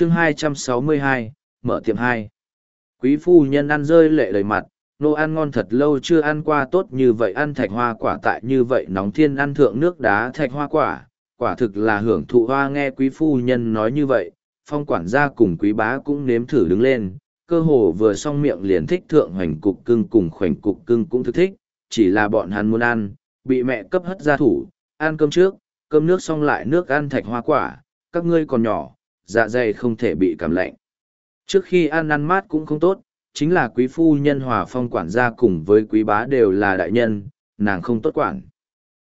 chương 262, mở tiệm hai. Quý phu nhân ăn rơi lệ đầy mặt, nô ăn ngon thật lâu chưa ăn qua tốt như vậy ăn thạch hoa quả tại như vậy nóng thiên ăn thượng nước đá thạch hoa quả, quả thực là hưởng thụ hoa nghe quý phu nhân nói như vậy, phong quản gia cùng quý bá cũng nếm thử đứng lên, cơ hồ vừa xong miệng liền thích thượng hoành cục cưng cùng khoảnh cục cưng cũng thức thích, chỉ là bọn hắn muốn ăn, bị mẹ cấp hất ra thủ, ăn cơm trước, cơm nước xong lại nước ăn thạch hoa quả, các ngươi còn nhỏ, dạ dày không thể bị cảm lạnh. Trước khi ăn ăn mát cũng không tốt, chính là quý phu nhân hòa phong quản gia cùng với quý bá đều là đại nhân, nàng không tốt quản.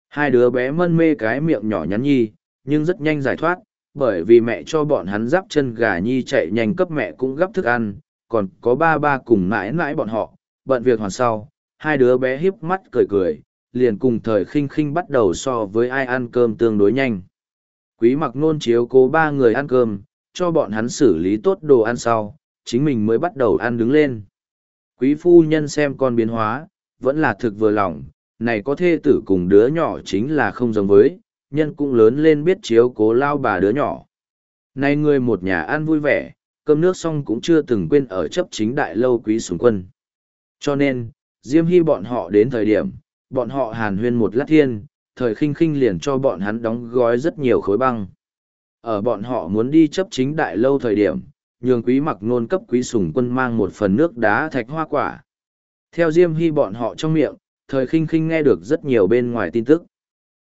Hai đứa bé mân mê cái miệng nhỏ nhắn nhi, nhưng rất nhanh giải thoát, bởi vì mẹ cho bọn hắn giáp chân gà nhi chạy nhanh cấp mẹ cũng gấp thức ăn, còn có ba ba cùng mãi mãi bọn họ, bận việc hoàn sau, hai đứa bé hiếp mắt cười cười, liền cùng thời khinh khinh bắt đầu so với ai ăn cơm tương đối nhanh. Quý mặc nôn chiếu cố ba người ăn cơm, cho bọn hắn xử lý tốt đồ ăn sau, chính mình mới bắt đầu ăn đứng lên. Quý phu nhân xem con biến hóa, vẫn là thực vừa lòng, này có thê tử cùng đứa nhỏ chính là không giống với, nhân cũng lớn lên biết chiếu cố lao bà đứa nhỏ. Nay người một nhà ăn vui vẻ, cơm nước xong cũng chưa từng quên ở chấp chính đại lâu quý sùng quân. Cho nên, Diêm Hy bọn họ đến thời điểm, bọn họ hàn huyên một lát thiên, thời khinh khinh liền cho bọn hắn đóng gói rất nhiều khối băng. Ở bọn họ muốn đi chấp chính đại lâu thời điểm, nhường quý mặc nôn cấp quý sùng quân mang một phần nước đá thạch hoa quả. Theo Diêm Hy bọn họ trong miệng, thời khinh khinh nghe được rất nhiều bên ngoài tin tức.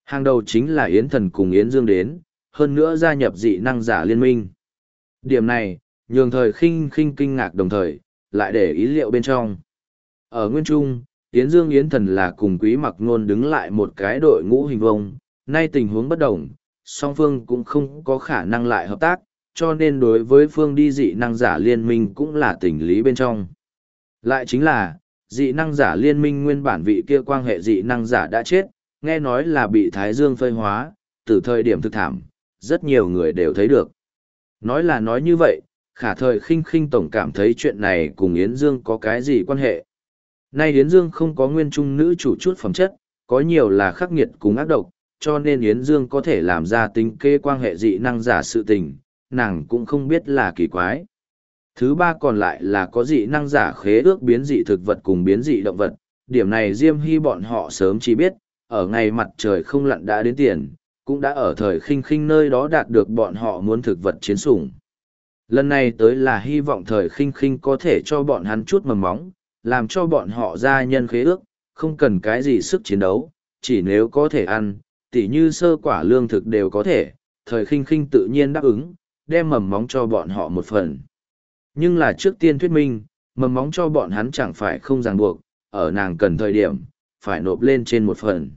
Hàng đầu chính là Yến Thần cùng Yến Dương đến, hơn nữa gia nhập dị năng giả liên minh. Điểm này, nhường thời khinh khinh kinh ngạc đồng thời, lại để ý liệu bên trong. Ở Nguyên Trung, Yến Dương Yến Thần là cùng quý mặc nôn đứng lại một cái đội ngũ hình vông, nay tình huống bất đồng, song phương cũng không có khả năng lại hợp tác, cho nên đối với phương đi dị năng giả liên minh cũng là tình lý bên trong. Lại chính là, dị năng giả liên minh nguyên bản vị kia quan hệ dị năng giả đã chết, nghe nói là bị Thái Dương phơi hóa, từ thời điểm thực thảm, rất nhiều người đều thấy được. Nói là nói như vậy, khả thời khinh khinh tổng cảm thấy chuyện này cùng Yến Dương có cái gì quan hệ. Nay Yến Dương không có nguyên trung nữ chủ chút phẩm chất, có nhiều là khắc nghiệt cùng ác độc, cho nên Yến Dương có thể làm ra tính kê quan hệ dị năng giả sự tình, nàng cũng không biết là kỳ quái. Thứ ba còn lại là có dị năng giả khế ước biến dị thực vật cùng biến dị động vật, điểm này Diêm Hy bọn họ sớm chỉ biết, ở ngày mặt trời không lặn đã đến tiền, cũng đã ở thời khinh khinh nơi đó đạt được bọn họ muốn thực vật chiến sủng. Lần này tới là hy vọng thời khinh khinh có thể cho bọn hắn chút mầm móng, làm cho bọn họ gia nhân khế ước, không cần cái gì sức chiến đấu, chỉ nếu có thể ăn, tỉ như sơ quả lương thực đều có thể, thời khinh khinh tự nhiên đáp ứng, đem mầm móng cho bọn họ một phần. Nhưng là trước tiên thuyết minh, mầm móng cho bọn hắn chẳng phải không ràng buộc, ở nàng cần thời điểm, phải nộp lên trên một phần.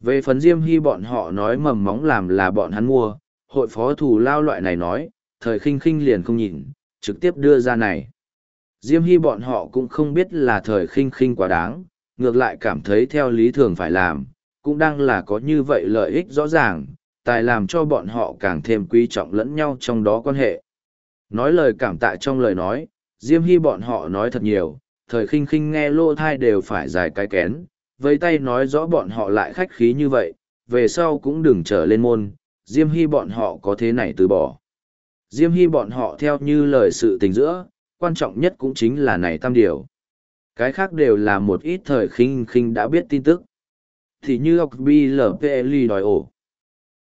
Về phần Diêm Hy bọn họ nói mầm móng làm là bọn hắn mua, hội phó thủ lao loại này nói, thời khinh khinh liền không nhìn, trực tiếp đưa ra này. Diêm Hy bọn họ cũng không biết là thời khinh khinh quá đáng, ngược lại cảm thấy theo lý thường phải làm, cũng đang là có như vậy lợi ích rõ ràng, tài làm cho bọn họ càng thêm quý trọng lẫn nhau trong đó quan hệ. Nói lời cảm tạ trong lời nói, Diêm Hy bọn họ nói thật nhiều, thời khinh khinh nghe lô thai đều phải dài cái kén, với tay nói rõ bọn họ lại khách khí như vậy, về sau cũng đừng trở lên môn, Diêm Hy bọn họ có thế này từ bỏ. Diêm Hy bọn họ theo như lời sự tình giữa, quan trọng nhất cũng chính là này tam điều. Cái khác đều là một ít thời khinh khinh đã biết tin tức. Thì như học BLPLI đòi ổ.